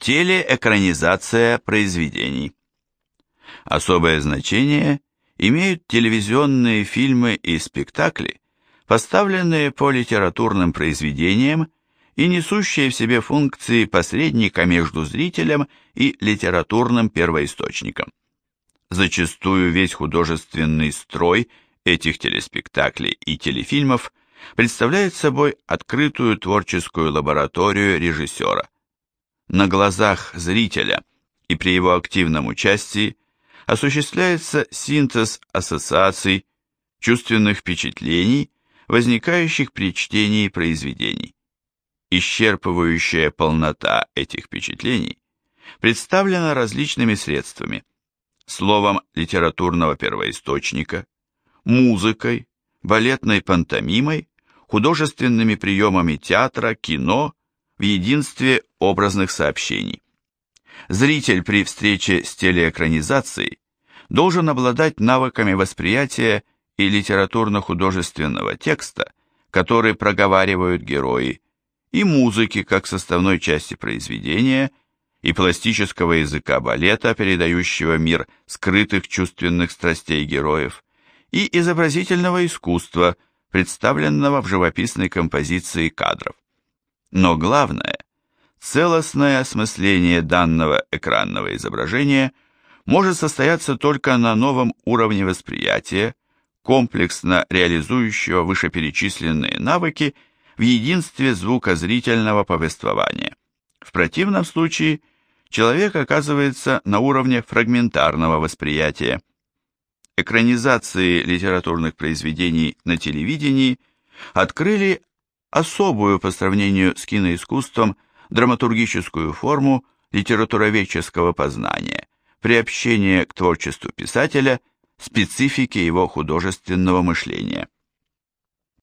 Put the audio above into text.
Телеэкранизация произведений. Особое значение имеют телевизионные фильмы и спектакли, поставленные по литературным произведениям и несущие в себе функции посредника между зрителем и литературным первоисточником. Зачастую весь художественный строй этих телеспектаклей и телефильмов представляет собой открытую творческую лабораторию режиссера. На глазах зрителя и при его активном участии осуществляется синтез ассоциаций, чувственных впечатлений, возникающих при чтении произведений. Исчерпывающая полнота этих впечатлений представлена различными средствами, словом литературного первоисточника, музыкой, балетной пантомимой, художественными приемами театра, кино, в единстве образных сообщений. Зритель при встрече с телеэкранизацией должен обладать навыками восприятия и литературно-художественного текста, который проговаривают герои, и музыки как составной части произведения, и пластического языка балета, передающего мир скрытых чувственных страстей героев, и изобразительного искусства, представленного в живописной композиции кадров. Но главное, целостное осмысление данного экранного изображения может состояться только на новом уровне восприятия, комплексно реализующего вышеперечисленные навыки в единстве звукозрительного повествования. В противном случае человек оказывается на уровне фрагментарного восприятия. Экранизации литературных произведений на телевидении открыли особую по сравнению с киноискусством драматургическую форму литературоведческого познания, приобщение к творчеству писателя, специфики его художественного мышления.